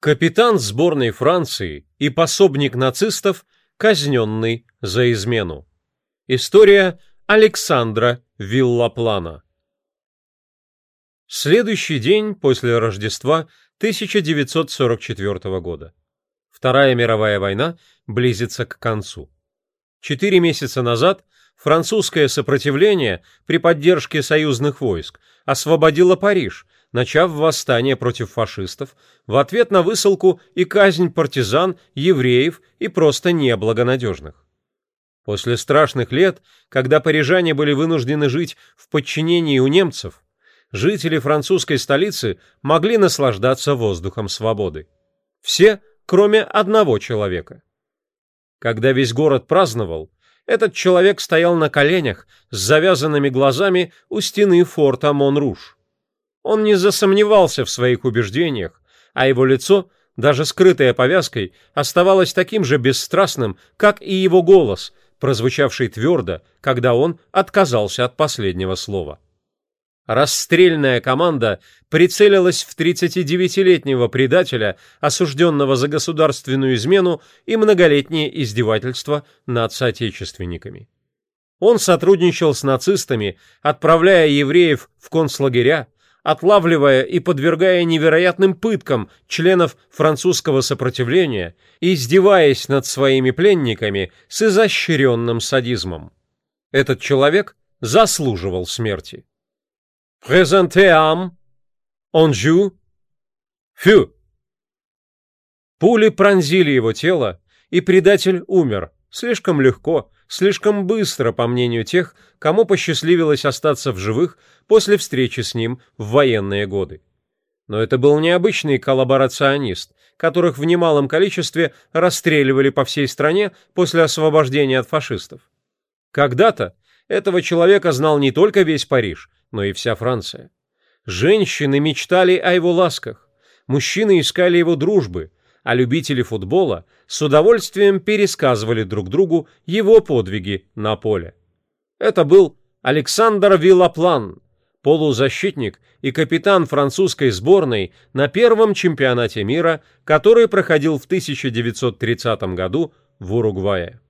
Капитан сборной Франции и пособник нацистов, казненный за измену. История Александра Виллаплана. Следующий день после Рождества 1944 года. Вторая мировая война близится к концу. Четыре месяца назад французское сопротивление при поддержке союзных войск освободило Париж – начав восстание против фашистов в ответ на высылку и казнь партизан, евреев и просто неблагонадежных. После страшных лет, когда парижане были вынуждены жить в подчинении у немцев, жители французской столицы могли наслаждаться воздухом свободы. Все, кроме одного человека. Когда весь город праздновал, этот человек стоял на коленях с завязанными глазами у стены форта Монруш. Он не засомневался в своих убеждениях, а его лицо, даже скрытое повязкой, оставалось таким же бесстрастным, как и его голос, прозвучавший твердо, когда он отказался от последнего слова. Расстрельная команда прицелилась в 39-летнего предателя, осужденного за государственную измену и многолетнее издевательство над соотечественниками. Он сотрудничал с нацистами, отправляя евреев в концлагеря, отлавливая и подвергая невероятным пыткам членов французского сопротивления и издеваясь над своими пленниками с изощренным садизмом. Этот человек заслуживал смерти. «Презенте ам! Онжу! Фю!» Пули пронзили его тело, и предатель умер, слишком легко, слишком быстро, по мнению тех, кому посчастливилось остаться в живых после встречи с ним в военные годы. Но это был необычный коллаборационист, которых в немалом количестве расстреливали по всей стране после освобождения от фашистов. Когда-то этого человека знал не только весь Париж, но и вся Франция. Женщины мечтали о его ласках, мужчины искали его дружбы, а любители футбола с удовольствием пересказывали друг другу его подвиги на поле. Это был Александр Виллаплан, полузащитник и капитан французской сборной на первом чемпионате мира, который проходил в 1930 году в Уругвае.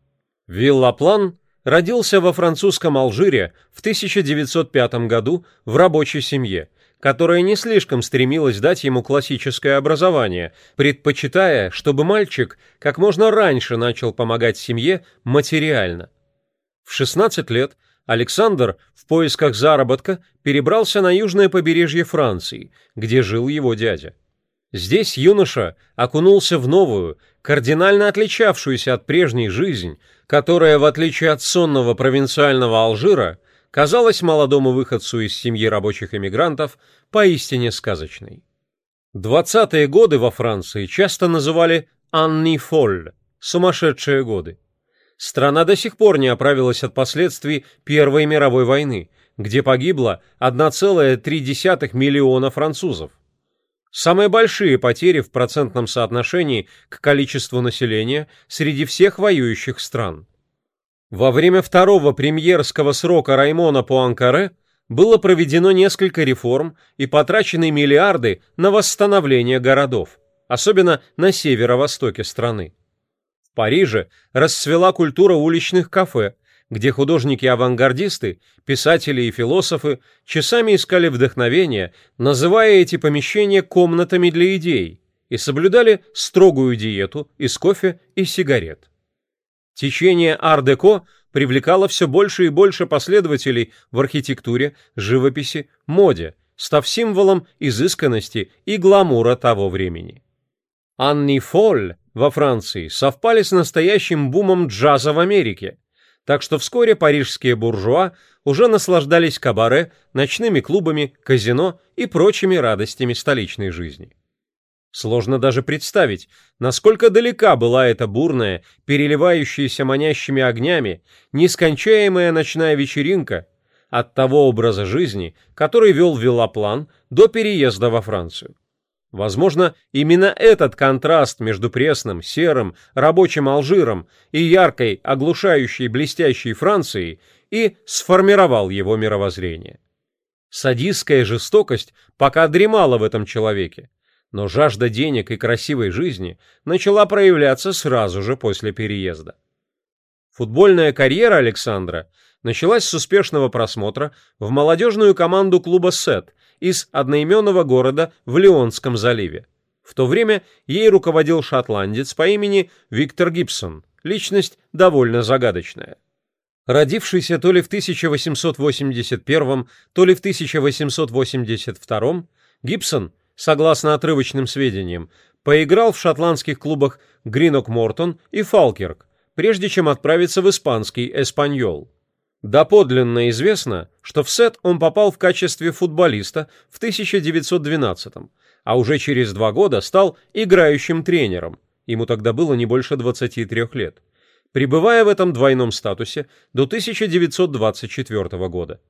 Виллаплан родился во французском Алжире в 1905 году в рабочей семье – которая не слишком стремилась дать ему классическое образование, предпочитая, чтобы мальчик как можно раньше начал помогать семье материально. В 16 лет Александр в поисках заработка перебрался на южное побережье Франции, где жил его дядя. Здесь юноша окунулся в новую, кардинально отличавшуюся от прежней жизнь, которая, в отличие от сонного провинциального Алжира, казалась молодому выходцу из семьи рабочих эмигрантов поистине сказочной. Двадцатые годы во Франции часто называли «Анни Фоль» – «сумасшедшие годы». Страна до сих пор не оправилась от последствий Первой мировой войны, где погибло 1,3 миллиона французов. Самые большие потери в процентном соотношении к количеству населения среди всех воюющих стран. Во время второго премьерского срока Раймона Пуанкаре было проведено несколько реформ и потрачены миллиарды на восстановление городов, особенно на северо-востоке страны. В Париже расцвела культура уличных кафе, где художники-авангардисты, писатели и философы часами искали вдохновение, называя эти помещения комнатами для идей, и соблюдали строгую диету из кофе и сигарет. Течение ар-деко привлекало все больше и больше последователей в архитектуре, живописи, моде, став символом изысканности и гламура того времени. Анни Фоль во Франции совпали с настоящим бумом джаза в Америке, так что вскоре парижские буржуа уже наслаждались кабаре, ночными клубами, казино и прочими радостями столичной жизни. Сложно даже представить, насколько далека была эта бурная, переливающаяся манящими огнями, нескончаемая ночная вечеринка от того образа жизни, который вел Виллаплан до переезда во Францию. Возможно, именно этот контраст между пресным, серым, рабочим Алжиром и яркой, оглушающей, блестящей Францией и сформировал его мировоззрение. Садистская жестокость пока дремала в этом человеке, Но жажда денег и красивой жизни начала проявляться сразу же после переезда. Футбольная карьера Александра началась с успешного просмотра в молодежную команду клуба «Сет» из одноименного города в Леонском заливе. В то время ей руководил шотландец по имени Виктор Гибсон, личность довольно загадочная. Родившийся то ли в 1881, то ли в 1882, Гибсон, согласно отрывочным сведениям, поиграл в шотландских клубах Гринок Мортон и Фалкерк, прежде чем отправиться в испанский Эспаньол. Доподлинно известно, что в сет он попал в качестве футболиста в 1912 а уже через два года стал играющим тренером, ему тогда было не больше 23 лет, пребывая в этом двойном статусе до 1924 года.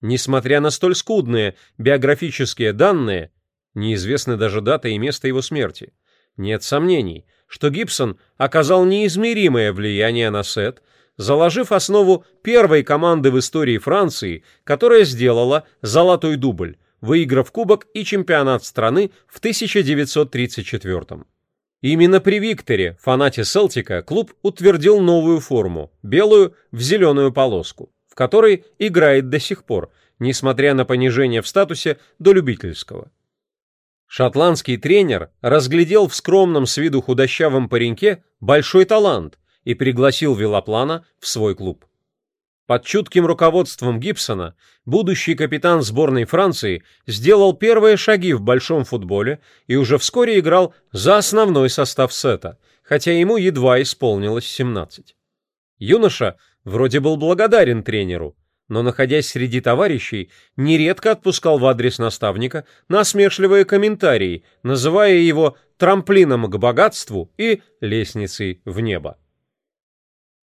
Несмотря на столь скудные биографические данные, неизвестны даже дата и место его смерти, нет сомнений, что Гибсон оказал неизмеримое влияние на Сет, заложив основу первой команды в истории Франции, которая сделала золотой дубль, выиграв кубок и чемпионат страны в 1934 -м. Именно при Викторе, фанате Селтика, клуб утвердил новую форму, белую в зеленую полоску, в которой играет до сих пор, несмотря на понижение в статусе до любительского. Шотландский тренер разглядел в скромном с виду худощавом пареньке большой талант и пригласил Велоплана в свой клуб. Под чутким руководством Гибсона будущий капитан сборной Франции сделал первые шаги в большом футболе и уже вскоре играл за основной состав сета, хотя ему едва исполнилось 17. Юноша вроде был благодарен тренеру, но, находясь среди товарищей, нередко отпускал в адрес наставника насмешливые комментарии, называя его трамплином к богатству и лестницей в небо.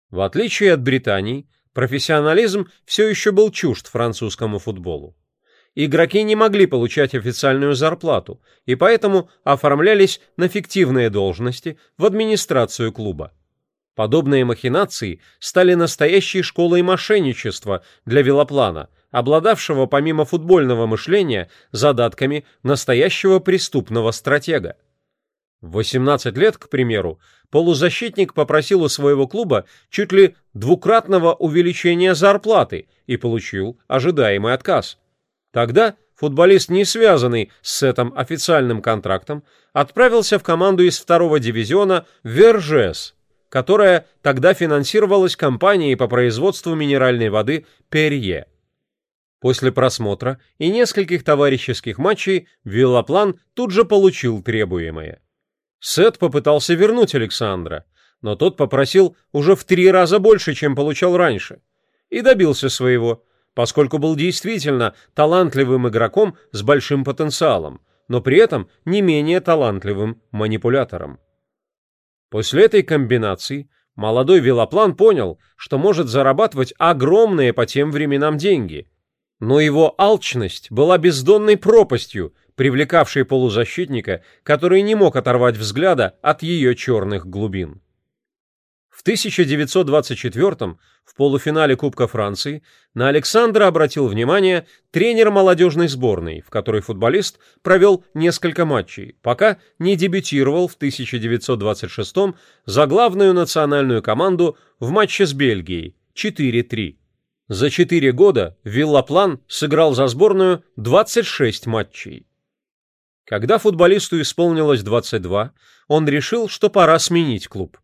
В отличие от Британии, профессионализм все еще был чужд французскому футболу. Игроки не могли получать официальную зарплату, и поэтому оформлялись на фиктивные должности в администрацию клуба. Подобные махинации стали настоящей школой мошенничества для велоплана, обладавшего помимо футбольного мышления задатками настоящего преступного стратега. В 18 лет, к примеру, полузащитник попросил у своего клуба чуть ли двукратного увеличения зарплаты и получил ожидаемый отказ. Тогда футболист, не связанный с этим официальным контрактом, отправился в команду из второго дивизиона «Вержес», которая тогда финансировалась компанией по производству минеральной воды «Перье». После просмотра и нескольких товарищеских матчей Виллаплан тут же получил требуемое. Сет попытался вернуть Александра, но тот попросил уже в три раза больше, чем получал раньше, и добился своего, поскольку был действительно талантливым игроком с большим потенциалом, но при этом не менее талантливым манипулятором. После этой комбинации молодой велоплан понял, что может зарабатывать огромные по тем временам деньги, но его алчность была бездонной пропастью, привлекавшей полузащитника, который не мог оторвать взгляда от ее черных глубин. В 1924 в полуфинале Кубка Франции на Александра обратил внимание тренер молодежной сборной, в которой футболист провел несколько матчей, пока не дебютировал в 1926 за главную национальную команду в матче с Бельгией 4-3. За четыре года Виллаплан сыграл за сборную 26 матчей. Когда футболисту исполнилось 22, он решил, что пора сменить клуб.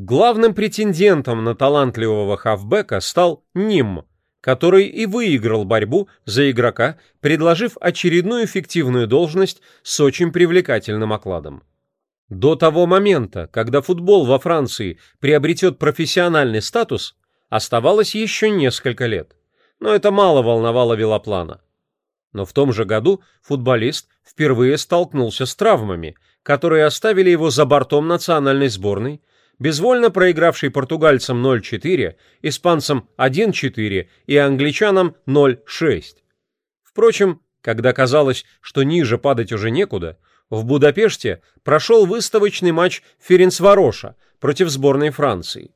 Главным претендентом на талантливого хавбека стал Ним, который и выиграл борьбу за игрока, предложив очередную фиктивную должность с очень привлекательным окладом. До того момента, когда футбол во Франции приобретет профессиональный статус, оставалось еще несколько лет. Но это мало волновало Велоплана. Но в том же году футболист впервые столкнулся с травмами, которые оставили его за бортом национальной сборной, безвольно проигравший португальцам 0-4, испанцам 1-4 и англичанам 0-6. Впрочем, когда казалось, что ниже падать уже некуда, в Будапеште прошел выставочный матч Ференцвароша против сборной Франции.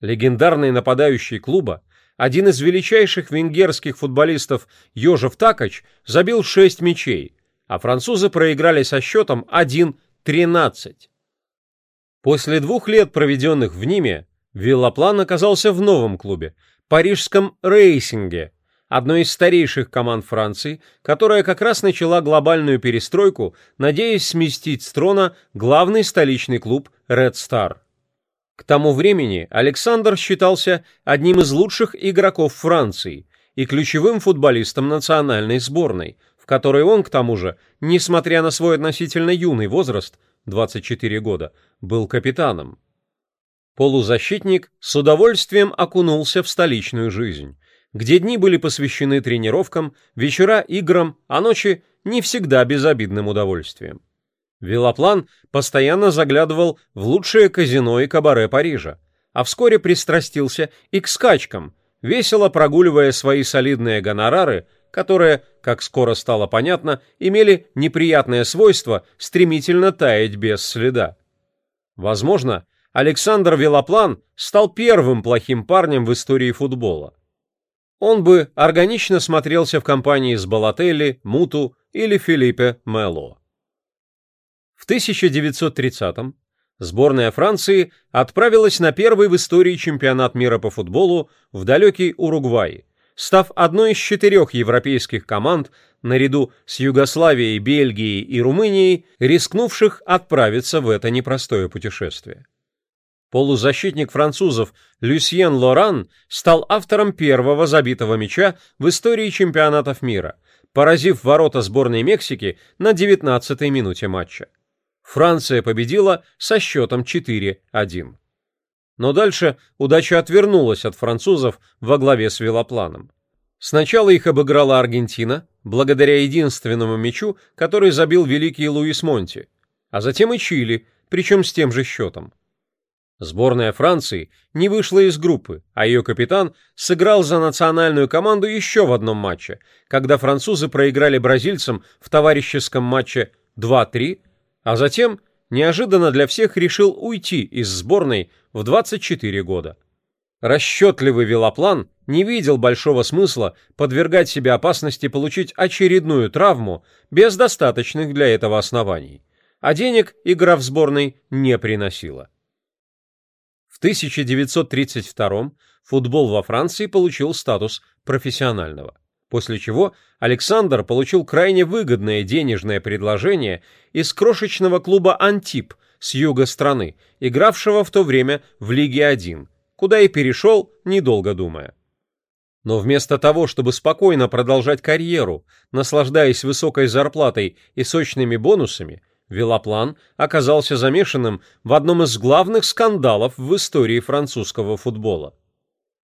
Легендарный нападающий клуба один из величайших венгерских футболистов Йожев Такач забил шесть мячей, а французы проиграли со счетом 1-13. После двух лет, проведенных в Ниме, Виллаплан оказался в новом клубе – парижском «Рейсинге», одной из старейших команд Франции, которая как раз начала глобальную перестройку, надеясь сместить с трона главный столичный клуб Red Star. К тому времени Александр считался одним из лучших игроков Франции и ключевым футболистом национальной сборной, в которой он, к тому же, несмотря на свой относительно юный возраст, 24 года, был капитаном. Полузащитник с удовольствием окунулся в столичную жизнь, где дни были посвящены тренировкам, вечера играм, а ночи не всегда безобидным удовольствием. Велоплан постоянно заглядывал в лучшее казино и кабаре Парижа, а вскоре пристрастился и к скачкам, весело прогуливая свои солидные гонорары, которые, как скоро стало понятно, имели неприятное свойство стремительно таять без следа. Возможно, Александр Велоплан стал первым плохим парнем в истории футбола. Он бы органично смотрелся в компании с Балателли, Муту или Филиппе Мело. В 1930-м сборная Франции отправилась на первый в истории чемпионат мира по футболу в далекий Уругвай, став одной из четырех европейских команд наряду с Югославией, Бельгией и Румынией, рискнувших отправиться в это непростое путешествие. Полузащитник французов Люсьен Лоран стал автором первого забитого мяча в истории чемпионатов мира, поразив ворота сборной Мексики на 19-й минуте матча. Франция победила со счетом 4-1. Но дальше удача отвернулась от французов во главе с велопланом. Сначала их обыграла Аргентина, благодаря единственному мячу, который забил великий Луис Монти, а затем и Чили, причем с тем же счетом. Сборная Франции не вышла из группы, а ее капитан сыграл за национальную команду еще в одном матче, когда французы проиграли бразильцам в товарищеском матче 2-3, а затем неожиданно для всех решил уйти из сборной в 24 года. Расчетливый велоплан не видел большого смысла подвергать себя опасности получить очередную травму без достаточных для этого оснований, а денег игра в сборной не приносила. В 1932 футбол во Франции получил статус профессионального после чего Александр получил крайне выгодное денежное предложение из крошечного клуба «Антип» с юга страны, игравшего в то время в Лиге 1, куда и перешел, недолго думая. Но вместо того, чтобы спокойно продолжать карьеру, наслаждаясь высокой зарплатой и сочными бонусами, Велоплан оказался замешанным в одном из главных скандалов в истории французского футбола.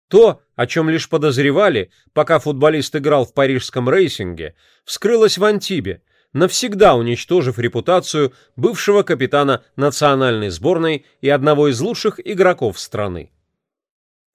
То, о чем лишь подозревали, пока футболист играл в парижском рейсинге, вскрылось в Антибе, навсегда уничтожив репутацию бывшего капитана национальной сборной и одного из лучших игроков страны.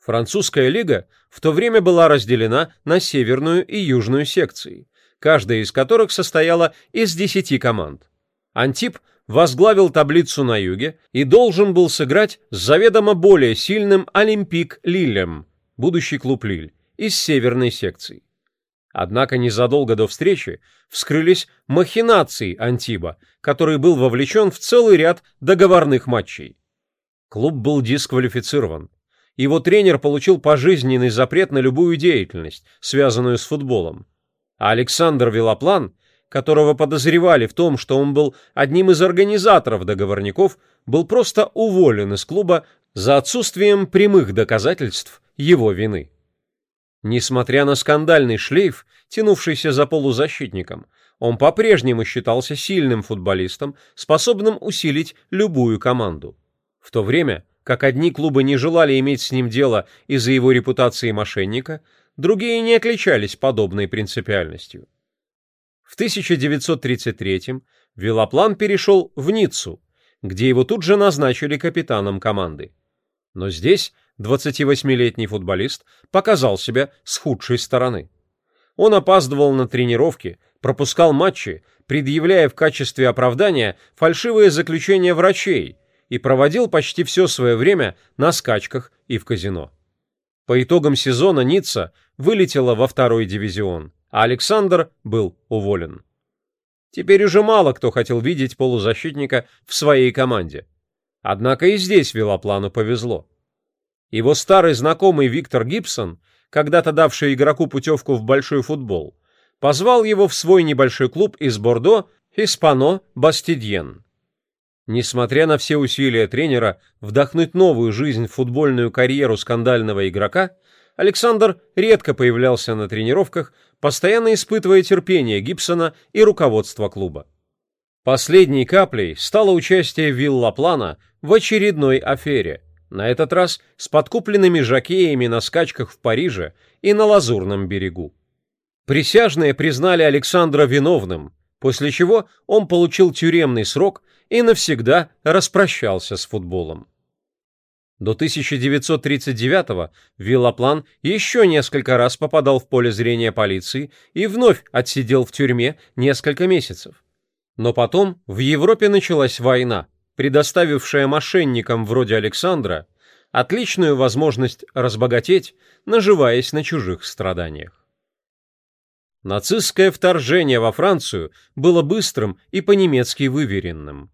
Французская лига в то время была разделена на северную и южную секции, каждая из которых состояла из 10 команд. Антип возглавил таблицу на юге и должен был сыграть с заведомо более сильным Олимпик Лилем – будущий клуб «Лиль», из северной секции. Однако незадолго до встречи вскрылись махинации Антиба, который был вовлечен в целый ряд договорных матчей. Клуб был дисквалифицирован. Его тренер получил пожизненный запрет на любую деятельность, связанную с футболом. А Александр Велоплан, которого подозревали в том, что он был одним из организаторов договорников, был просто уволен из клуба за отсутствием прямых доказательств его вины. Несмотря на скандальный шлейф, тянувшийся за полузащитником, он по-прежнему считался сильным футболистом, способным усилить любую команду. В то время, как одни клубы не желали иметь с ним дело из-за его репутации мошенника, другие не отличались подобной принципиальностью. В 1933-м Велоплан перешел в Ниццу, где его тут же назначили капитаном команды. Но здесь 28-летний футболист показал себя с худшей стороны. Он опаздывал на тренировки, пропускал матчи, предъявляя в качестве оправдания фальшивые заключения врачей и проводил почти все свое время на скачках и в казино. По итогам сезона Ницца вылетела во второй дивизион, а Александр был уволен. Теперь уже мало кто хотел видеть полузащитника в своей команде. Однако и здесь Велоплану повезло. Его старый знакомый Виктор Гибсон, когда-то давший игроку путевку в большой футбол, позвал его в свой небольшой клуб из Бордо «Хиспано Бастидьен». Несмотря на все усилия тренера вдохнуть новую жизнь в футбольную карьеру скандального игрока, Александр редко появлялся на тренировках, постоянно испытывая терпение Гибсона и руководства клуба. Последней каплей стало участие Виллаплана в очередной афере, на этот раз с подкупленными жакеями на скачках в Париже и на Лазурном берегу. Присяжные признали Александра виновным, после чего он получил тюремный срок и навсегда распрощался с футболом. До 1939-го Виллаплан еще несколько раз попадал в поле зрения полиции и вновь отсидел в тюрьме несколько месяцев. Но потом в Европе началась война, предоставившая мошенникам вроде Александра отличную возможность разбогатеть, наживаясь на чужих страданиях. Нацистское вторжение во Францию было быстрым и по-немецки выверенным.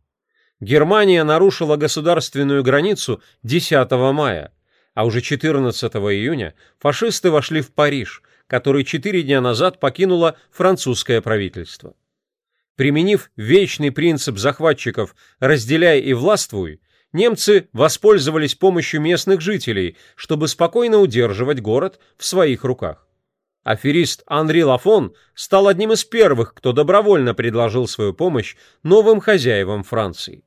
Германия нарушила государственную границу 10 мая, а уже 14 июня фашисты вошли в Париж, который четыре дня назад покинуло французское правительство. Применив вечный принцип захватчиков «разделяй и властвуй», немцы воспользовались помощью местных жителей, чтобы спокойно удерживать город в своих руках. Аферист Анри Лафон стал одним из первых, кто добровольно предложил свою помощь новым хозяевам Франции.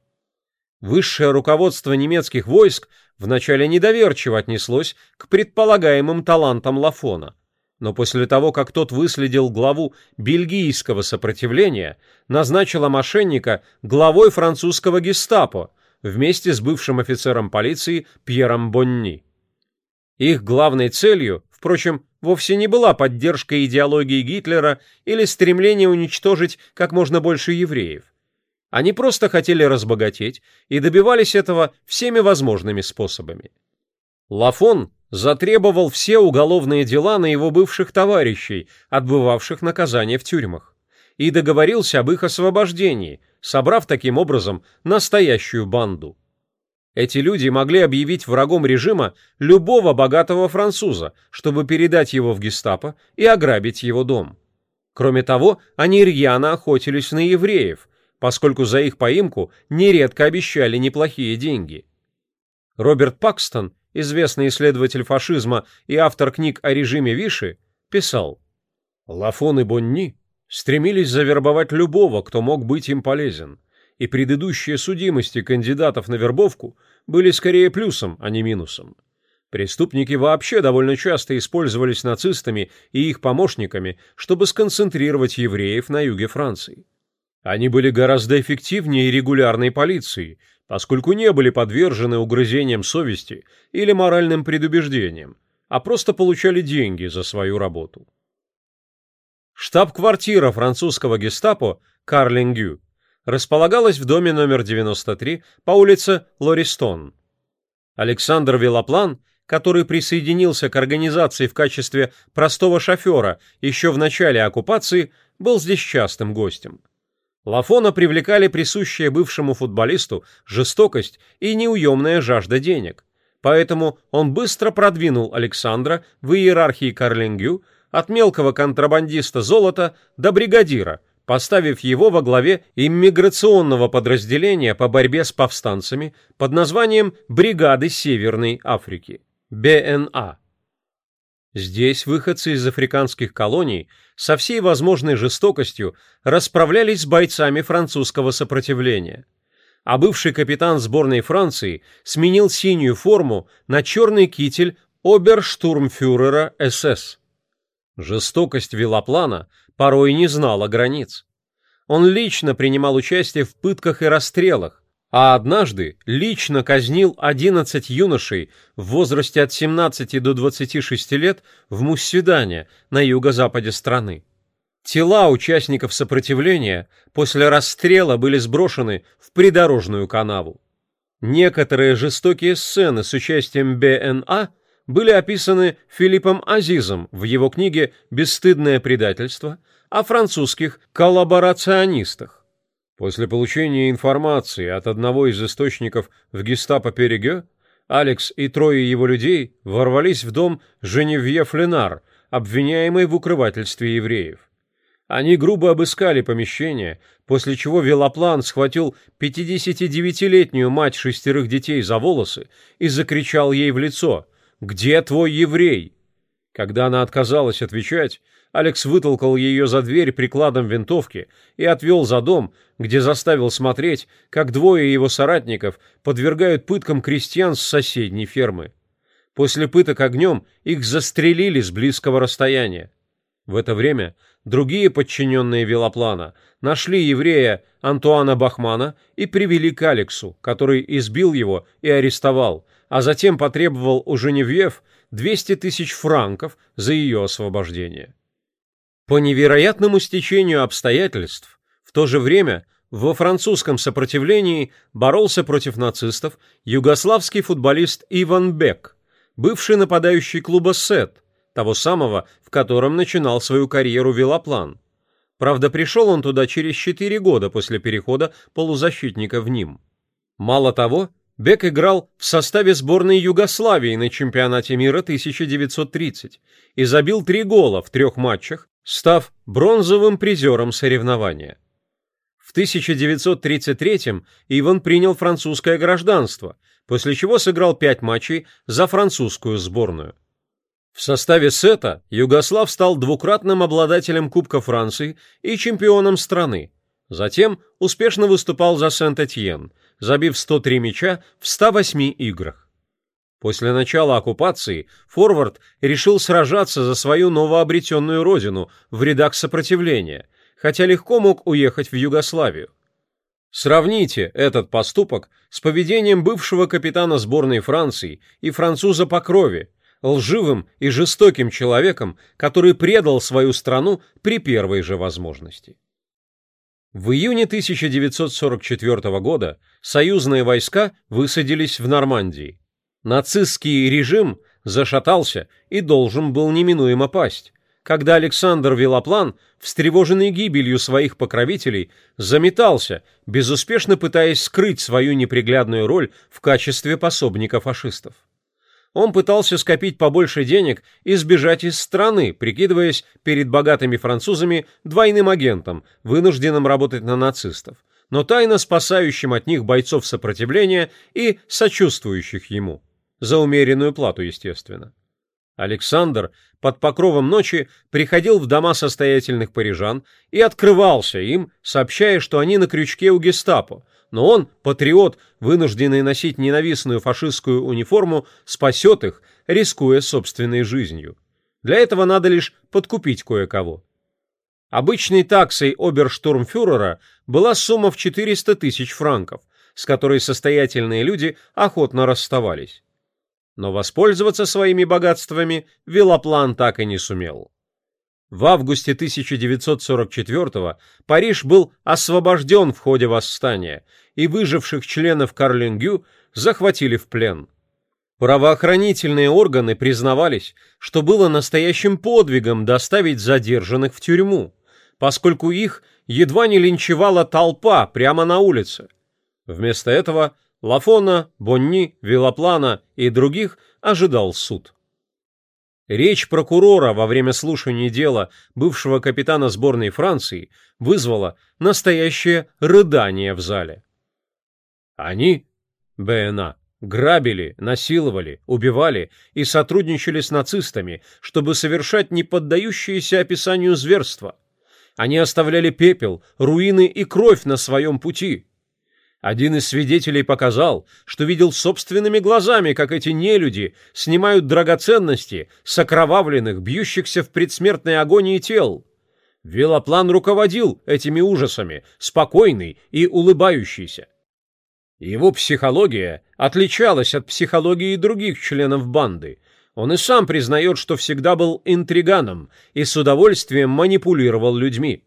Высшее руководство немецких войск вначале недоверчиво отнеслось к предполагаемым талантам Лафона, но после того, как тот выследил главу бельгийского сопротивления, назначила мошенника главой французского гестапо вместе с бывшим офицером полиции Пьером Бонни. Их главной целью, впрочем, вовсе не была поддержка идеологии Гитлера или стремление уничтожить как можно больше евреев. Они просто хотели разбогатеть и добивались этого всеми возможными способами. Лафон затребовал все уголовные дела на его бывших товарищей, отбывавших наказание в тюрьмах, и договорился об их освобождении, собрав таким образом настоящую банду. Эти люди могли объявить врагом режима любого богатого француза, чтобы передать его в гестапо и ограбить его дом. Кроме того, они рьяно охотились на евреев, поскольку за их поимку нередко обещали неплохие деньги. Роберт Пакстон, известный исследователь фашизма и автор книг о режиме Виши, писал «Лафон и Бонни стремились завербовать любого, кто мог быть им полезен, и предыдущие судимости кандидатов на вербовку были скорее плюсом, а не минусом. Преступники вообще довольно часто использовались нацистами и их помощниками, чтобы сконцентрировать евреев на юге Франции. Они были гораздо эффективнее регулярной полиции, поскольку не были подвержены угрызениям совести или моральным предубеждениям, а просто получали деньги за свою работу. Штаб-квартира французского гестапо Карлингю располагалась в доме номер 93 по улице Лористон. Александр Велоплан, который присоединился к организации в качестве простого шофера еще в начале оккупации, был здесь частым гостем. Лафона привлекали присущая бывшему футболисту жестокость и неуемная жажда денег. Поэтому он быстро продвинул Александра в иерархии Карлингю от мелкого контрабандиста золота до бригадира, поставив его во главе иммиграционного подразделения по борьбе с повстанцами под названием «Бригады Северной Африки» – БНА. Здесь выходцы из африканских колоний со всей возможной жестокостью расправлялись с бойцами французского сопротивления. А бывший капитан сборной Франции сменил синюю форму на черный китель оберштурмфюрера СС. Жестокость Вилоплана порой не знала границ. Он лично принимал участие в пытках и расстрелах, а однажды лично казнил 11 юношей в возрасте от 17 до 26 лет в Муссидане на юго-западе страны. Тела участников сопротивления после расстрела были сброшены в придорожную канаву. Некоторые жестокие сцены с участием БНА были описаны Филиппом Азизом в его книге «Бесстыдное предательство» о французских коллаборационистах. После получения информации от одного из источников в гестапо Перегё, Алекс и трое его людей ворвались в дом Женевье Фленар, обвиняемый в укрывательстве евреев. Они грубо обыскали помещение, после чего Велоплан схватил 59-летнюю мать шестерых детей за волосы и закричал ей в лицо «Где твой еврей?». Когда она отказалась отвечать, Алекс вытолкал ее за дверь прикладом винтовки и отвел за дом, где заставил смотреть, как двое его соратников подвергают пыткам крестьян с соседней фермы. После пыток огнем их застрелили с близкого расстояния. В это время другие подчиненные Велоплана нашли еврея Антуана Бахмана и привели к Алексу, который избил его и арестовал, а затем потребовал у Женевьев 200 тысяч франков за ее освобождение. По невероятному стечению обстоятельств, в то же время во французском сопротивлении боролся против нацистов югославский футболист Иван Бек, бывший нападающий клуба «Сет», того самого, в котором начинал свою карьеру Велоплан. Правда, пришел он туда через 4 года после перехода полузащитника в Ним. Мало того, Бек играл в составе сборной Югославии на чемпионате мира 1930 и забил три гола в трех матчах, став бронзовым призером соревнования. В 1933 Иван принял французское гражданство, после чего сыграл пять матчей за французскую сборную. В составе сета Югослав стал двукратным обладателем Кубка Франции и чемпионом страны. Затем успешно выступал за Сент-Этьен, забив 103 мяча в 108 играх. После начала оккупации форвард решил сражаться за свою новообретенную родину в рядах сопротивления, хотя легко мог уехать в Югославию. Сравните этот поступок с поведением бывшего капитана сборной Франции и француза по крови, лживым и жестоким человеком, который предал свою страну при первой же возможности. В июне 1944 года союзные войска высадились в Нормандии. Нацистский режим зашатался и должен был неминуемо пасть, когда Александр Велоплан, встревоженный гибелью своих покровителей, заметался, безуспешно пытаясь скрыть свою неприглядную роль в качестве пособника фашистов он пытался скопить побольше денег и сбежать из страны, прикидываясь перед богатыми французами двойным агентом, вынужденным работать на нацистов, но тайно спасающим от них бойцов сопротивления и сочувствующих ему. За умеренную плату, естественно. Александр под покровом ночи приходил в дома состоятельных парижан и открывался им, сообщая, что они на крючке у гестапо, но он, патриот, вынужденный носить ненавистную фашистскую униформу, спасет их, рискуя собственной жизнью. Для этого надо лишь подкупить кое-кого. Обычной таксой оберштурмфюрера была сумма в 400 тысяч франков, с которой состоятельные люди охотно расставались. Но воспользоваться своими богатствами Велоплан так и не сумел. В августе 1944 Париж был освобожден в ходе восстания, и выживших членов Карлингю захватили в плен. Правоохранительные органы признавались, что было настоящим подвигом доставить задержанных в тюрьму, поскольку их едва не линчевала толпа прямо на улице. Вместо этого Лафона, Бонни, Вилоплана и других ожидал суд. Речь прокурора во время слушания дела бывшего капитана сборной Франции вызвала настоящее рыдание в зале. Они, БНА, грабили, насиловали, убивали и сотрудничали с нацистами, чтобы совершать неподдающиеся описанию зверства. Они оставляли пепел, руины и кровь на своем пути – один из свидетелей показал, что видел собственными глазами, как эти нелюди снимают драгоценности с окровавленных, бьющихся в предсмертной агонии тел. Велоплан руководил этими ужасами, спокойный и улыбающийся. Его психология отличалась от психологии других членов банды. Он и сам признает, что всегда был интриганом и с удовольствием манипулировал людьми.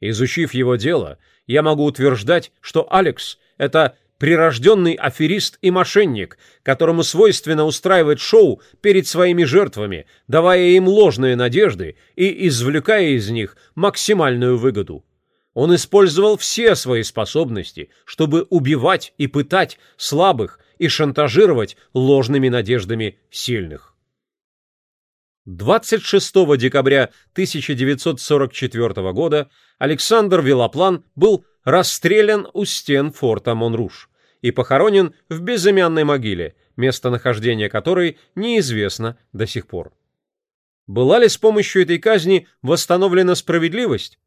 Изучив его дело, я могу утверждать, что Алекс – это прирожденный аферист и мошенник, которому свойственно устраивать шоу перед своими жертвами, давая им ложные надежды и извлекая из них максимальную выгоду. Он использовал все свои способности, чтобы убивать и пытать слабых и шантажировать ложными надеждами сильных. 26 декабря 1944 года Александр Вилоплан был расстрелян у стен форта Монруш и похоронен в безымянной могиле, местонахождение которой неизвестно до сих пор. Была ли с помощью этой казни восстановлена справедливость?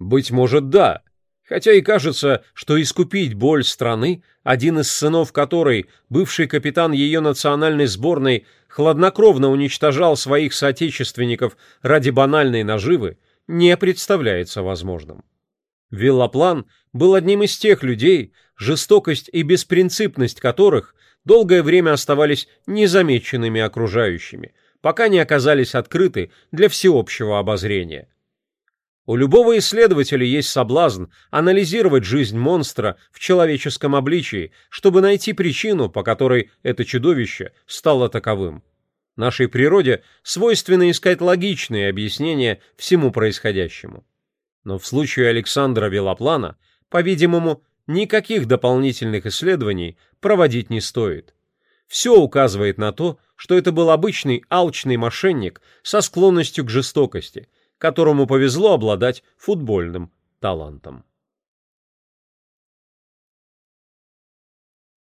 Быть может, да. Хотя и кажется, что искупить боль страны, один из сынов которой, бывший капитан ее национальной сборной, хладнокровно уничтожал своих соотечественников ради банальной наживы, не представляется возможным. Виллаплан был одним из тех людей, жестокость и беспринципность которых долгое время оставались незамеченными окружающими, пока не оказались открыты для всеобщего обозрения. У любого исследователя есть соблазн анализировать жизнь монстра в человеческом обличии, чтобы найти причину, по которой это чудовище стало таковым. Нашей природе свойственно искать логичные объяснения всему происходящему. Но в случае Александра Велоплана, по-видимому, никаких дополнительных исследований проводить не стоит. Все указывает на то, что это был обычный алчный мошенник со склонностью к жестокости, которому повезло обладать футбольным талантом.